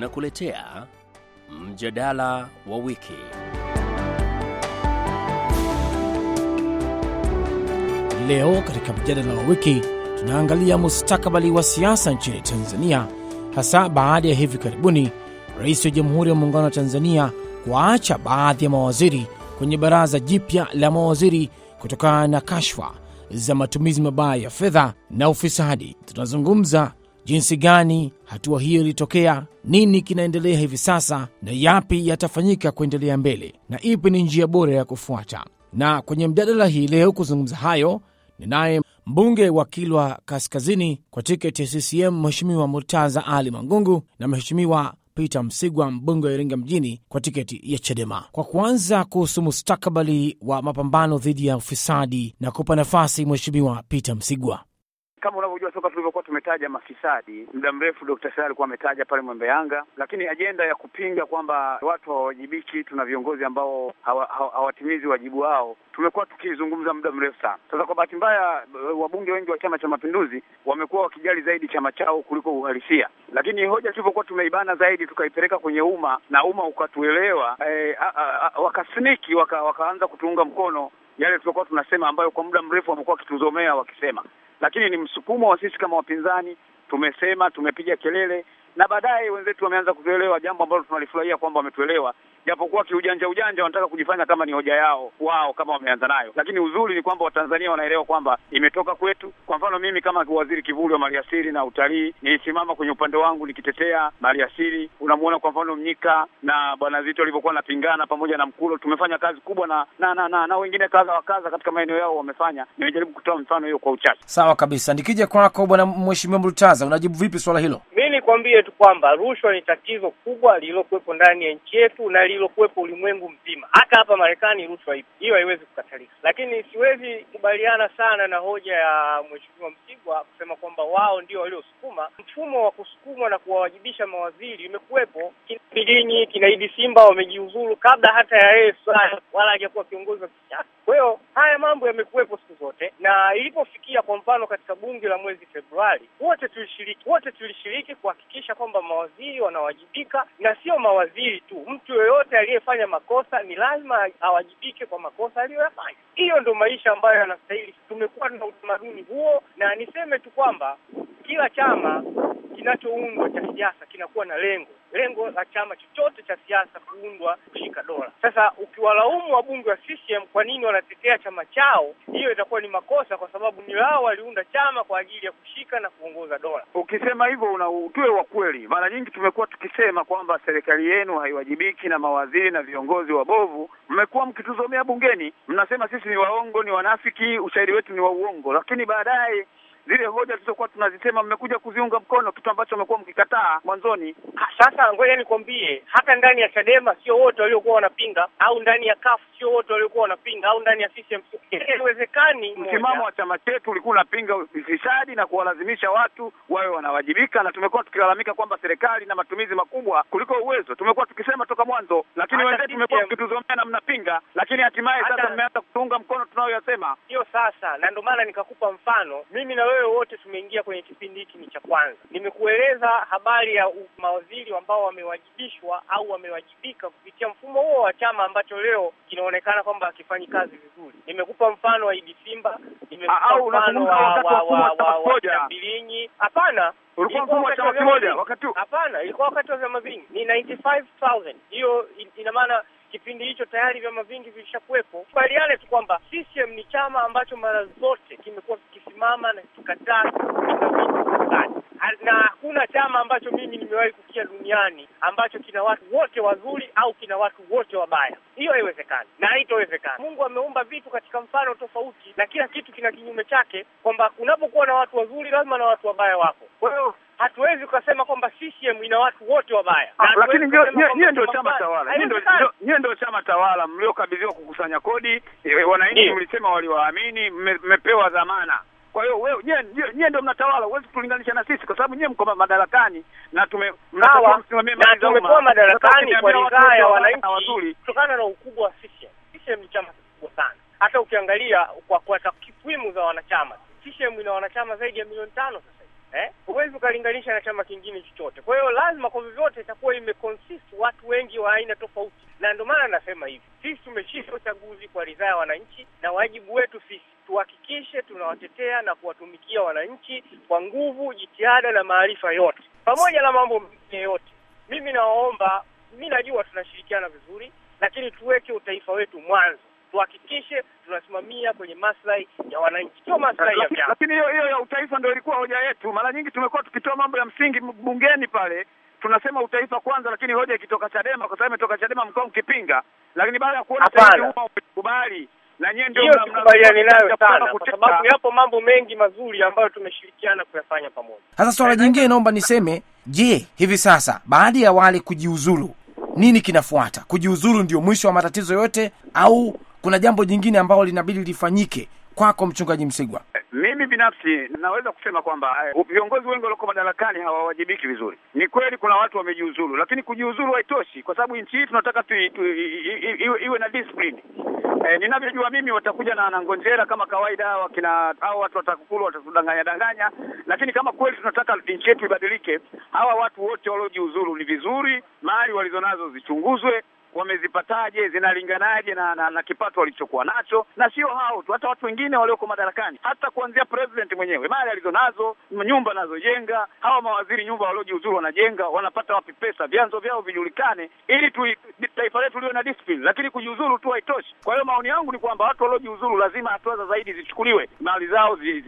tunakuletea mjadala wa wiki. Leo katika mjadala wa wiki tunaangalia mustakabali wa siasa nchini Tanzania, hasa baada ya hivi karibuni Rais wa Jamhuri ya Muungano wa Tanzania kuwaacha baadhi ya mawaziri kwenye baraza jipya la mawaziri kutokana na kashfa za matumizi mabaya ya fedha na ufisadi. Tunazungumza jinsi gani hatua hiyo ilitokea, nini kinaendelea hivi sasa, na yapi yatafanyika kuendelea mbele, na ipi ni njia bora ya kufuata. Na kwenye mjadala hii leo kuzungumza hayo ninaye mbunge wa Kilwa Kaskazini kwa tiketi ya CCM Mheshimiwa Murtaza Ali Mangungu na Mheshimiwa Peter Msigwa mbunge wa Iringa mjini kwa tiketi ya Chadema. Kwa kuanza kuhusu mustakabali wa mapambano dhidi ya ufisadi na kupa nafasi Mheshimiwa Peter Msigwa. Kama unavyojua toka tulivyokuwa tumetaja mafisadi muda mrefu, Dr. Slaa alikuwa ametaja pale Mwembe Yanga, lakini ajenda ya kupinga kwamba watu hawawajibiki, tuna viongozi ambao hawatimizi hawa, wajibu wao tumekuwa tukizungumza muda mrefu sana. Sasa kwa bahati mbaya, wabunge wengi wa Chama cha Mapinduzi wamekuwa wakijali zaidi chama chao kuliko uhalisia, lakini hoja tulivyokuwa tumeibana zaidi tukaipeleka kwenye umma na umma ukatuelewa, eh, wakasniki waka, wakaanza kutuunga mkono yale tuliokuwa tunasema, ambayo kwa muda mrefu wamekuwa wakituzomea wakisema, lakini ni msukumo wa sisi kama wapinzani, tumesema, tumepiga kelele na baadaye wenzetu wameanza kutuelewa, jambo ambalo tunalifurahia kwamba wametuelewa, japokuwa kiujanja ujanja wanataka kujifanya kama ni hoja yao wao kama wameanza nayo, lakini uzuri ni kwamba Watanzania wanaelewa kwamba imetoka kwetu. Kwa mfano mimi kama waziri kivuli wa maliasili na utalii nilisimama kwenye upande wangu nikitetea maliasili. Unamuona kwa mfano Mnyika na bwana Zito walivyokuwa napingana pamoja na Mkulo, tumefanya kazi kubwa na na na, na, na wengine kadha wa kadha katika maeneo yao wamefanya. Nimejaribu kutoa mfano hiyo kwa uchache. Sawa kabisa. Nikija kwako bwana Mheshimiwa Mrutaza, unajibu vipi swala hilo? Mi nikwambie tu kwamba rushwa ni tatizo kubwa lililokuwepo ndani ya nchi yetu na lililokuwepo ulimwengu mzima. Hata hapa Marekani rushwa ipo, hiyo haiwezi kukatalika. Lakini siwezi kubaliana sana na hoja ya Mheshimiwa Msigwa kusema kwamba wao ndio waliosukuma mfumo wa kusukumwa na kuwawajibisha mawaziri. Imekuwepo kina Bilinyi, kina Idi Simba wamejiuzulu kabla hata ya yeye wala hajakuwa kiongozi wa kisiasa. Kwa hiyo haya mambo yamekuwepo siku zote, na ilipofikia kwa mfano katika bunge la mwezi Februari, wote tulishiriki, wote tulishiriki kuhakikisha kwamba mawaziri wanawajibika, na sio mawaziri tu, mtu yoyote aliyefanya makosa ni lazima awajibike kwa makosa aliyoyafanya. Hiyo ndo maisha ambayo yanastahili. Tumekuwa na utamaduni huo, na niseme tu kwamba kila chama kinachoundwa cha siasa kinakuwa na lengo lengo la chama chochote cha siasa kuundwa kushika dola. Sasa ukiwalaumu wabunge wa CCM kwa nini wanatetea chama chao, hiyo itakuwa ni makosa, kwa sababu ni wao waliunda chama kwa ajili ya kushika na kuongoza dola. Ukisema hivyo una utuwe wa kweli. Mara nyingi tumekuwa tukisema kwamba serikali yenu haiwajibiki na mawaziri na viongozi wabovu. Mmekuwa mkituzomea bungeni, mnasema sisi ni waongo, ni wanafiki, ushahidi wetu ni wa uongo, lakini baadaye zile hoja zilizokuwa tunazisema mmekuja kuziunga mkono, kitu ambacho mmekuwa mkikataa mwanzoni. Sasa ngoja nikwambie, hata ndani ya Chadema sio wote waliokuwa wanapinga, au ndani ya CUF sio wote waliokuwa wanapinga, au ndani ya CCM haiwezekani. Msimamo wa chama chetu ulikuwa unapinga ufisadi na kuwalazimisha watu wawe wanawajibika, na tumekuwa tukilalamika kwamba serikali na matumizi makubwa kuliko uwezo. Tumekuwa tukisema toka mwanzo, lakini wenzetu tumekuwa tukituzomea na mnapinga, lakini hatimaye sasa mmeanza kutuunga mkono tunayoyasema. Hiyo sasa, na ndio maana nikakupa mfano mimi na wewe wote tumeingia kwenye kipindi hiki ni cha kwanza. Nimekueleza habari ya mawaziri ambao wamewajibishwa au wamewajibika kupitia mfumo huo wa chama ambacho leo kinaonekana kwamba hakifanyi kazi vizuri. Nimekupa mfano wa Idi Simba, nimekupa mfano wa Bilinyi. Hapana, ulikuwa mfumo wa chama kimoja wakati hapana, ilikuwa wakati wa vyama vingi, ni 95000 hiyo ina maana kipindi hicho tayari vyama vingi vilishakuwepo. Kubaliane tu kwamba CCM ni chama ambacho mara zote kimekuwa kikisimama na kikataa kupinga vitu fulani, na hakuna chama ambacho mimi nimewahi kukia duniani ambacho kina watu wote wazuri au kina watu wote wabaya. Hiyo haiwezekani na haitowezekana. Mungu ameumba vitu katika mfano tofauti, na kila kitu kina kinyume chake, kwamba unapokuwa na watu wazuri lazima na watu wabaya wako. Kwa hiyo hatuwezi ukasema kwamba CCM ina watu wote wabaya, lakini nyie ndio chama tawala, nyie ndio chama tawala. Mliokabidhiwa kukusanya kodi. Wananchi mlisema waliwaamini, mmepewa dhamana. Kwa hiyo wewe nyie ndio mnatawala, huwezi kulinganisha na sisi, kwa sababu nyie mko madarakani na tume umma. Tumekuwa madarakani kwa ridhaa ya wananchi kutokana na ukubwa wa CCM. CCM ni chama kikubwa sana, hata ukiangalia kwa kwa takwimu za wanachama, CCM ina wanachama zaidi ya milioni tano sasa eh, huwezi ukalinganisha na chama kingine chochote. Kwa hiyo lazima kwa vyovyote itakuwa imeconsist watu wengi wa aina tofauti, na ndio maana nasema hivi, sisi tumeshinda uchaguzi kwa ridhaa ya wananchi, na wajibu wetu sisi. Tuhakikishe tunawatetea na kuwatumikia wananchi kwa nguvu, jitihada na maarifa yote, pamoja na mambo mengine yote. Mimi nawaomba, mi najua tunashirikiana vizuri, lakini tuweke utaifa wetu mwanzo, tuhakikishe tunasimamia kwenye maslahi ya wananchi, sio maslahi ya vyama. Lakini hiyo hiyo ya utaifa ndio ilikuwa hoja yetu. Mara nyingi tumekuwa tukitoa mambo ya msingi bungeni pale, tunasema utaifa kwanza, lakini hoja ikitoka Chadema, kwa sababu imetoka Chadema mkoa mkipinga, lakini baada ya kuona umekubali na nyewe ndio nayo sana, kwa sababu yapo mambo mengi mazuri ambayo tumeshirikiana kuyafanya pamoja. Sasa swala jingine naomba niseme, je, hivi sasa baada ya wale kujiuzuru, nini kinafuata? Kujiuzulu ndio mwisho wa matatizo yote, au kuna jambo jingine ambalo linabidi lifanyike? Kwako mchungaji Msigwa. Mimi binafsi naweza kusema kwamba eh, viongozi wengi walioko madarakani hawawajibiki vizuri. Ni kweli kuna watu wamejiuzulu, lakini kujiuzulu haitoshi, kwa sababu nchi hii tunataka tu, iwe, na discipline. E, ninavyojua mimi watakuja na nangonjera kama kawaida, wakina hao watu watakukulu watatudanganya danganya, lakini kama kweli tunataka nchi yetu ibadilike, hawa watu wote waliojiuzulu ni vizuri, mali walizonazo zichunguzwe wamezipataje, zinalinganaje na, na, na kipato walichokuwa nacho, na sio hao tu, hata watu wengine walioko madarakani, hata kuanzia president mwenyewe, mali alizonazo, nyumba anazojenga, hawa mawaziri, nyumba waliojiuzuru wanajenga, wanapata wapi pesa, vyanzo vyao vijulikane, ili tu, taifa letu liwe na discipline. Lakini kujiuzuru tu haitoshi. Kwa hiyo maoni yangu ni kwamba watu waliojiuzuru lazima hatua za zaidi zichukuliwe, mali zao zi-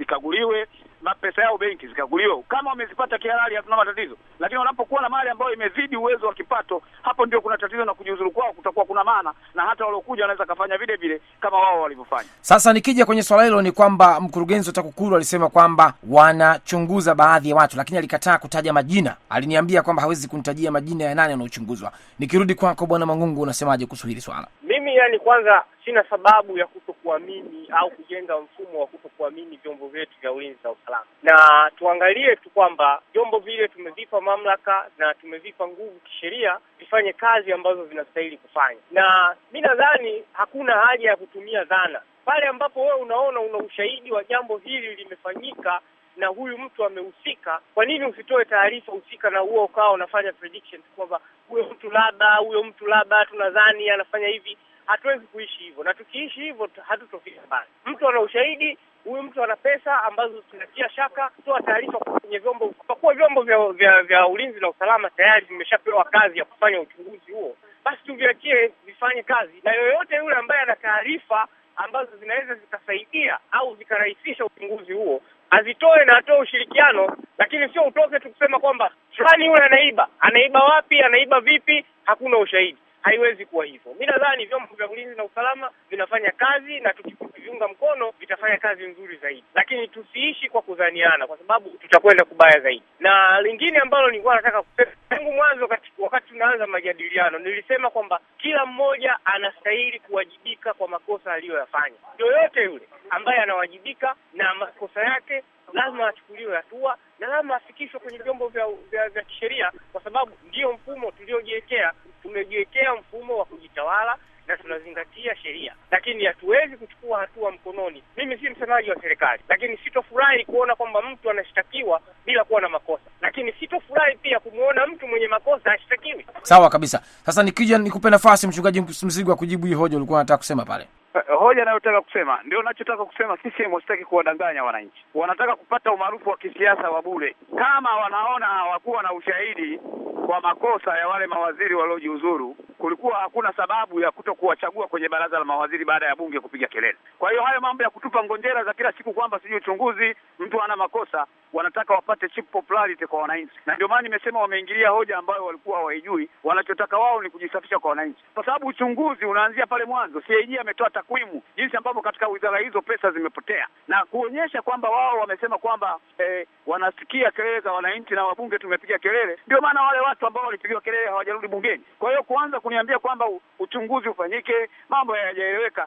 mapesa yao benki zikaguliwa. Kama wamezipata kihalali, hatuna matatizo, lakini wanapokuwa na mali ambayo imezidi uwezo wa kipato, hapo ndio kuna tatizo, na kujiuzuru kwao kutakuwa kuna maana, na hata waliokuja wanaweza kafanya vile vile kama wao walivyofanya. Sasa nikija kwenye swala hilo, ni kwamba mkurugenzi wa TAKUKURU alisema kwamba wanachunguza baadhi ya watu, lakini alikataa kutaja majina. Aliniambia kwamba hawezi kunitajia majina ya nani wanaochunguzwa. Nikirudi kwako, Bwana Mangungu, unasemaje kuhusu hili swala? Mimi yani, kwanza sina sababu ya kutokuamini au kujenga mfumo wa kutokuamini vyombo vyetu vya ulinzi na usalama, na tuangalie tu kwamba vyombo vile tumevipa mamlaka na tumevipa nguvu kisheria vifanye kazi ambazo vinastahili kufanya, na mi nadhani hakuna haja ya kutumia dhana. Pale ambapo wewe unaona una ushahidi wa jambo hili limefanyika na huyu mtu amehusika, kwa nini usitoe taarifa husika na huo ukawa unafanya predictions kwamba huyo mtu labda huyo mtu labda tunadhani anafanya hivi? Hatuwezi kuishi hivyo, na tukiishi hivyo tu- hatutofika mbali. Mtu ana ushahidi, huyu mtu ana pesa ambazo tunatia shaka, toa taarifa kwenye vyombo, kwa kuwa vyombo vya, vya, vya ulinzi na usalama tayari vimeshapewa kazi ya kufanya uchunguzi huo, basi tuviachie vifanye kazi, na yoyote yule ambaye ana taarifa ambazo zinaweza zikasaidia au zikarahisisha uchunguzi huo azitoe na atoe ushirikiano, lakini sio utoke tu kusema kwamba fulani yule anaiba. Anaiba wapi? Anaiba vipi? Hakuna ushahidi. Haiwezi kuwa hivyo. Mi nadhani vyombo vya ulinzi na usalama vinafanya kazi, na tukiviunga mkono vitafanya kazi nzuri zaidi, lakini tusiishi kwa kudhaniana, kwa sababu tutakwenda kubaya zaidi. Na lingine ambalo nilikuwa nataka kusema tangu mwanzo, wakati, tunaanza majadiliano, nilisema kwamba kila mmoja anastahili kuwajibika kwa makosa aliyoyafanya. Yoyote yule ambaye anawajibika na makosa yake lazima achukuliwe hatua na lazima afikishwe kwenye vyombo vya, vya, vya kisheria, kwa sababu ndiyo mfumo tuliojiwekea. Tumejiwekea mfumo wa kujitawala na tunazingatia sheria, lakini hatuwezi kuchukua hatua mkononi. Mimi si msemaji wa serikali, lakini sitofurahi kuona kwamba mtu anashtakiwa bila kuwa na makosa, lakini sitofurahi pia kumwona mtu mwenye makosa ashtakiwi. Sawa kabisa. Sasa nikija nikupe nafasi mchungaji Msigwa kujibu hii hoja ulikuwa unataka kusema pale. Eh, Hoja anayotaka kusema ndio nachotaka kusema. CCM wasitaki kuwadanganya wananchi, wanataka kupata umaarufu wa kisiasa wa bure. Kama wanaona hawakuwa na ushahidi kwa makosa ya wale mawaziri waliojiuzuru, kulikuwa hakuna sababu ya kuto kuwachagua kwenye baraza la mawaziri baada ya bunge kupiga kelele. Kwa hiyo hayo mambo ya kutupa ngonjera za kila siku kwamba sijui uchunguzi, mtu ana makosa, wanataka wapate cheap popularity kwa wananchi, na ndio maana nimesema wameingilia hoja ambayo walikuwa hawaijui. Wanachotaka wao ni kujisafisha kwa wananchi, kwa sababu uchunguzi unaanzia pale mwanzo. CAG ametoa takwimu jinsi ambavyo katika wizara hizo pesa zimepotea na kuonyesha kwamba wao wamesema kwamba eh, wanasikia kelele za wananchi na wabunge tumepiga kelele. Ndio maana wale watu ambao walipigiwa kelele hawajarudi bungeni. Kwa hiyo kuanza kuniambia kwamba uchunguzi ufanyike, mambo hayajaeleweka,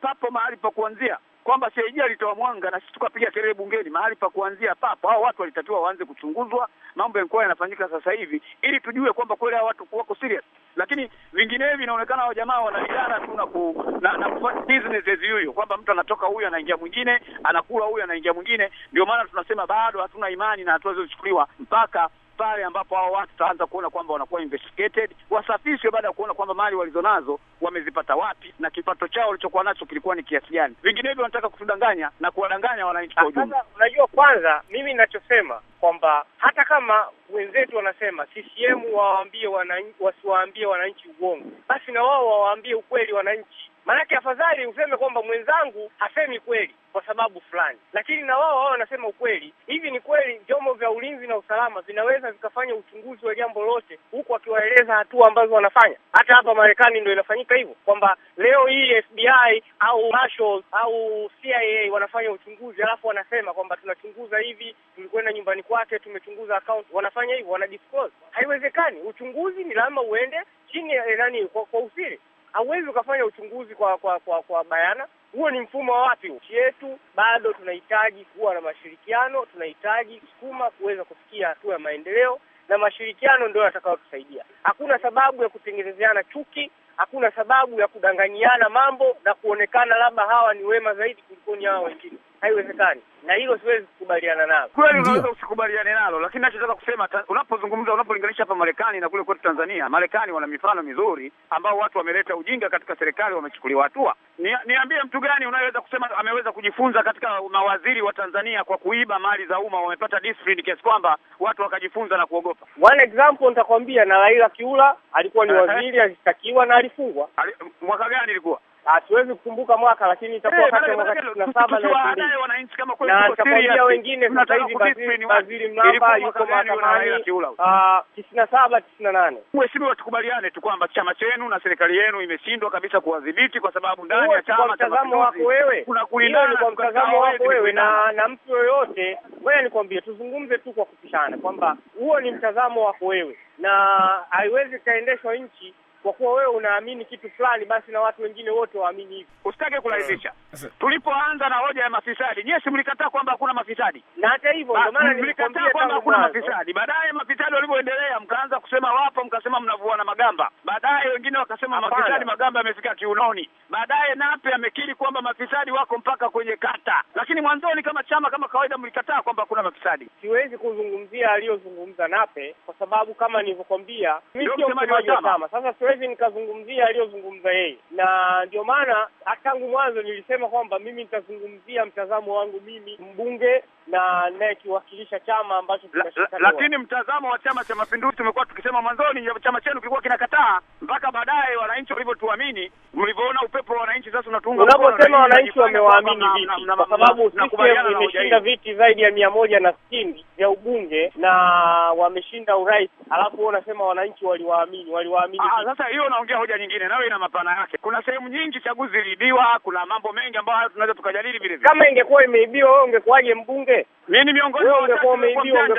papo mahali pa kuanzia. Kwa kwamba CAG alitoa mwanga na sisi tukapiga kelele bungeni, mahali pa kuanzia papo. Hao watu walitakiwa waanze kuchunguzwa, mambo yalikuwa yanafanyika sasa hivi, ili tujue kwamba kweli hao watu wako serious, lakini vinginevyo inaonekana hao jamaa wanalingana tu na ku, na, na kufanya business as usual, kwamba mtu anatoka huyu anaingia mwingine, anakula huyu anaingia mwingine. Ndio maana tunasema bado hatuna imani na hatua zilizochukuliwa mpaka pale ambapo hao watu tutaanza kuona kwamba wanakuwa investigated, wasafishwe baada ya kuona kwamba mali walizonazo wamezipata wapi na kipato chao walichokuwa nacho kilikuwa ni kiasi gani. Vinginevyo wanataka kutudanganya na kuwadanganya wananchi kwa ujumla. Unajua, kwanza mimi ninachosema kwamba hata kama wenzetu wanasema CCM wawaambie wananchi, wasiwaambie wananchi uongo, basi na wao wawaambie ukweli wananchi. Maanake afadhali useme kwamba mwenzangu hasemi kweli kwa sababu fulani, lakini na wao wao wanasema ukweli. Hivi ni kweli vyombo vya ulinzi na usalama vinaweza vikafanya uchunguzi wa jambo lote huku akiwaeleza hatua ambazo wanafanya? Hata hapa Marekani ndio inafanyika hivyo, kwamba leo hii FBI au Marshals au CIA wanafanya uchunguzi, alafu wanasema kwamba tunachunguza hivi, tulikwenda nyumbani kwake, tumechunguza account. Wanafanya hivyo, wanadisclose. Haiwezekani. Uchunguzi ni lazima uende chini ya nani, kwa, kwa usiri hauwezi ukafanya uchunguzi kwa kwa kwa, kwa bayana. Huo ni mfumo wa wapi? Nchi yetu bado tunahitaji kuwa na mashirikiano, tunahitaji kusukuma kuweza kufikia hatua ya maendeleo, na mashirikiano ndio yatakayotusaidia. Hakuna sababu ya kutengenezeana chuki, hakuna sababu ya kudanganyiana mambo na kuonekana labda hawa ni wema zaidi kulikoni hawa wengine. Haiwezekani, na hilo siwezi kukubaliana nalo. Kweli unaweza usikubaliane nalo, lakini nachotaka kusema unapozungumza unapolinganisha hapa Marekani na kule kwetu Tanzania, Marekani wana mifano mizuri ambao watu wameleta ujinga katika serikali wamechukuliwa hatua. Ni, niambie mtu gani unaweza kusema ameweza kujifunza katika mawaziri wa Tanzania kwa kuiba mali za umma wamepata discipline kiasi kwamba watu wakajifunza na kuogopa? One example nitakwambia, na Raila Kiula alikuwa ni waziri, alishtakiwa na alifungwa. Ali- Mwaka gani ilikuwa? Siwezi kukumbuka mwaka, lakini itakuwa Eh, kati ya mwaka tisini na saba na nitakwambia wengine sasa hivi Waziri. Mlamba yuko mahakamani. ah, tisini na saba tisini na nane. Mheshimiwa, tukubaliane tu kwamba chama chenu na serikali yenu imeshindwa kabisa kuwadhibiti kwa sababu ndani ya chama cha mtazamo wako wewe, kuna ni kwa mtazamo wako wewe na na mtu yoyote. Ngoja nikwambie, tuzungumze tu kwa kupishana kwamba huo ni mtazamo wako wewe, na haiwezi kaendeshwa nchi kwa kuwa wewe unaamini kitu fulani, basi na watu wengine wote waamini hivyo. Usitake kulazimisha. Tulipoanza na hoja ya mafisadi, nyie si mlikataa kwamba hakuna mafisadi? Na hata hivyo ndio maana nilikataa mlikataa kwamba hakuna mafisadi. Baadaye mafisadi walivyoendelea, mkaanza kusema wapo, mkasema mnavua na magamba. Baadaye wengine wakasema mafisadi magamba yamefika kiunoni. Baadaye Nape amekiri kwamba mafisadi wako mpaka kwenye kata, lakini mwanzoni kama chama kama kawaida mlikataa kwamba hakuna mafisadi. siwezi kuzungumzia aliyozungumza Nape kwa sababu kama nilivyokwambia, mimi sio msemaji wa chama. Sasa siwezi nikazungumzia aliyozungumza yeye, na ndio maana tangu mwanzo nilisema kwamba mimi nitazungumzia mtazamo wangu mimi mbunge na nayekiwakilisha chama ambacho La, la, lakini mtazamo wa Chama cha Mapinduzi tumekuwa tukisema mwanzoni, chama chenu kilikuwa kinakataa mpaka baadaye wananchi walivyotuamini, mlivyoona upepo wa wananchi sasa unatuunga Unaposema wananchi wamewaamini vipi? Kwa sababu CCM imeshinda viti zaidi ya mia moja na sitini vya ubunge na wameshinda urais, alafu wewe unasema wananchi waliwaamini. Waliwaamini Ah, sasa hiyo unaongea hoja nyingine, nayo ina mapana yake. Kuna sehemu nyingi chaguzi iliibiwa, kuna mambo mengi ambayo tunaweza tukajadili vile vile. Kama ingekuwa imeibiwa, wewe ungekuwaje mbunge? Mimi ni miongoni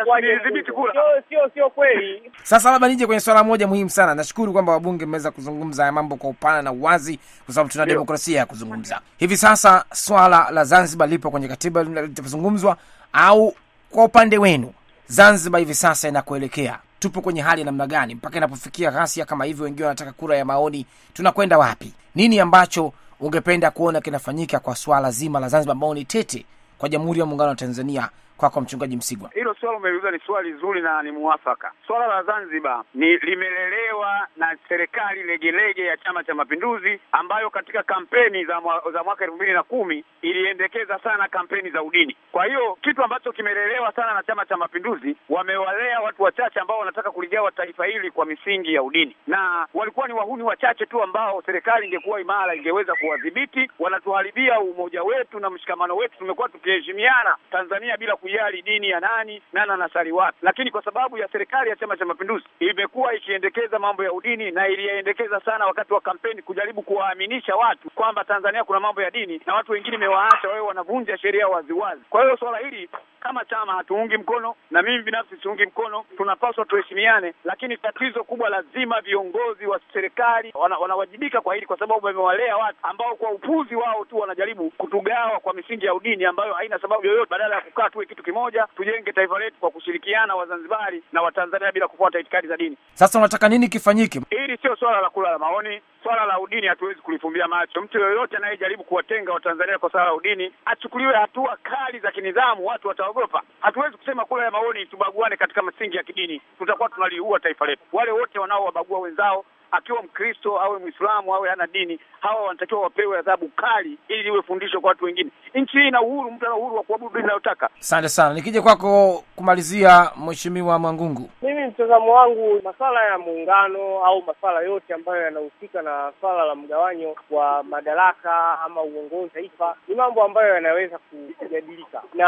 mwa nilidhibiti kura. Sio, sio, sio kweli. Sasa labda nije kwenye swala moja muhimu sana. Nashukuru kwamba wabunge mmeweza kuzungumza haya mambo kwa upana na uwazi, kwa sababu tuna demokrasia ya kuzungumza. Hivi sasa swala la Zanzibar lipo kwenye katiba litazungumzwa, au kwa upande wenu Zanzibar hivi sasa inakuelekea, tupo kwenye hali ya namna gani mpaka inapofikia ghasia kama hivyo? Wengine wanataka kura ya maoni, tunakwenda wapi? Nini ambacho ungependa kuona kinafanyika kwa swala zima la Zanzibar ambao ni tete kwa Jamhuri ya Muungano wa Tanzania? Kwako kwa Mchungaji Msigwa. Hilo swala umeuliza ni swali zuri na ni muafaka. Swala la Zanzibar ni limelelewa na serikali legelege ya Chama cha Mapinduzi ambayo katika kampeni za, mwa, za mwaka elfu mbili na kumi iliendekeza sana kampeni za udini. Kwa hiyo kitu ambacho kimelelewa sana na Chama cha Mapinduzi, wamewalea watu wachache ambao wanataka kuligawa taifa hili kwa misingi ya udini, na walikuwa ni wahuni wachache tu ambao serikali ingekuwa imara ingeweza kuwadhibiti. Wanatuharibia umoja wetu na mshikamano wetu. Tumekuwa tukiheshimiana Tanzania bila kujali dini ya nani nani anasali wapi, lakini kwa sababu ya serikali ya Chama cha Mapinduzi imekuwa ikiendekeza mambo ya udini na iliyaendekeza sana wakati wa kampeni, kujaribu kuwaaminisha watu kwamba Tanzania kuna mambo ya dini, na watu wengine imewaacha wao wanavunja sheria waziwazi. Kwa hiyo swala hili kama chama hatuungi mkono, na mimi binafsi siungi mkono. Tunapaswa tuheshimiane, lakini tatizo kubwa, lazima viongozi wa serikali wana, wanawajibika kwa hili, kwa sababu wamewalea watu ambao kwa upuzi wao tu wanajaribu kutugawa kwa misingi ya udini ambayo haina sababu yoyote, badala ya kukaa tuwe kitu kimoja, tujenge taifa letu kwa kushirikiana, Wazanzibari na Watanzania bila kufuata itikadi za dini. Sasa unataka nini kifanyike? Hili sio swala la kula la maoni. Swala la udini hatuwezi kulifumbia macho. Mtu yoyote anayejaribu kuwatenga Watanzania kwa swala la udini achukuliwe hatua kali za kinidhamu, watu wataogopa. Hatuwezi kusema kula ya maoni tubaguane katika misingi ya kidini, tutakuwa tunaliua taifa letu. Wale wote wanaowabagua wenzao akiwa Mkristo awe Mwislamu awe hana dini, hawa wanatakiwa wapewe adhabu kali, ili iwe fundisho kwa watu wengine. Nchi hii ina uhuru, mtu ana uhuru wa kuabudu dini anayotaka. Asante sana. Nikija kwako kumalizia, Mheshimiwa Mwangungu. Mimi mtazamo wangu, masuala ya muungano au masuala yote ambayo yanahusika na swala la mgawanyo wa madaraka ama uongozi taifa ni mambo ambayo yanaweza kujadilika, na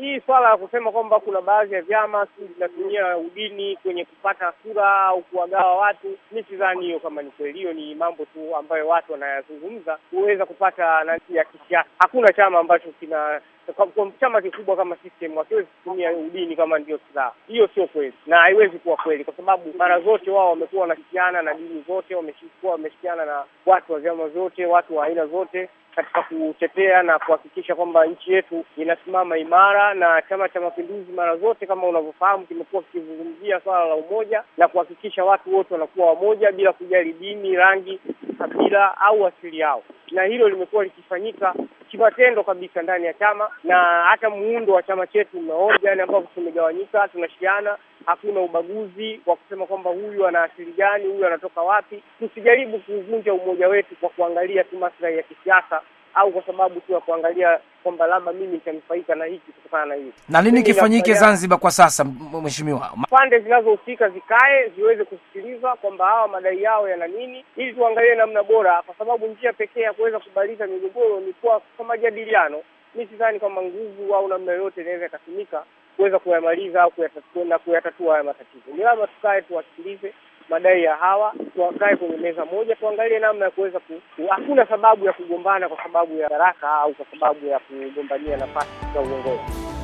hii swala ya kusema kwamba kuna baadhi ya vyama vinatumia udini kwenye kupata kura au kuwagawa watu, mi sidhani hiyo kama ni kweli. Hiyo ni mambo tu ambayo watu wanayazungumza kuweza kupata nafasi ya kisiasa. Hakuna chama ambacho kina kwa, chama kikubwa kama system hakiwezi kutumia udini kama ndio silaha. Hiyo sio kweli na haiwezi kuwa kweli, kwa sababu mara zote wao wamekuwa wanashikiana na dini zote, wamekuwa wameshikiana na watu wa vyama vyote, watu wa aina zote katika kutetea na kuhakikisha kwamba nchi yetu inasimama imara. Na Chama cha Mapinduzi mara zote, kama unavyofahamu, kimekuwa kikizungumzia swala la umoja na kuhakikisha watu wote wanakuwa wamoja bila kujali dini, rangi, kabila au asili yao, na hilo limekuwa likifanyika kimatendo kabisa ndani ya chama, na hata muundo wa chama chetu umeoja, yani ambapo tumegawanyika, tunashiana, hakuna ubaguzi wa kusema kwamba huyu ana asili gani, huyu anatoka wapi. Tusijaribu kuvunja umoja wetu kwa kuangalia tu maslahi ya kisiasa au kwa sababu tu ya kuangalia kwamba labda mimi nitanufaika na hiki kutokana na hiki. Na nini kifanyike Zanzibar kwa sasa, mheshimiwa? pande zinazohusika zikae ziweze kusikiliza kwamba hawa madai yao yana nini, ili tuangalie namna bora, kwa sababu njia pekee ya kuweza kumaliza migogoro ni kwa kwa majadiliano. Mi sidhani kwamba nguvu au namna yoyote inaweza ikatumika kuweza kuyamaliza au kuyatatua na kuyatatua haya matatizo. Ni lazima tukae tuwasikilize madai ya hawa, tuwakae kwenye meza moja, tuangalie namna ya kuweza ku... ku- hakuna sababu ya kugombana kwa sababu ya daraka au kwa sababu ya kugombania nafasi za uongozi.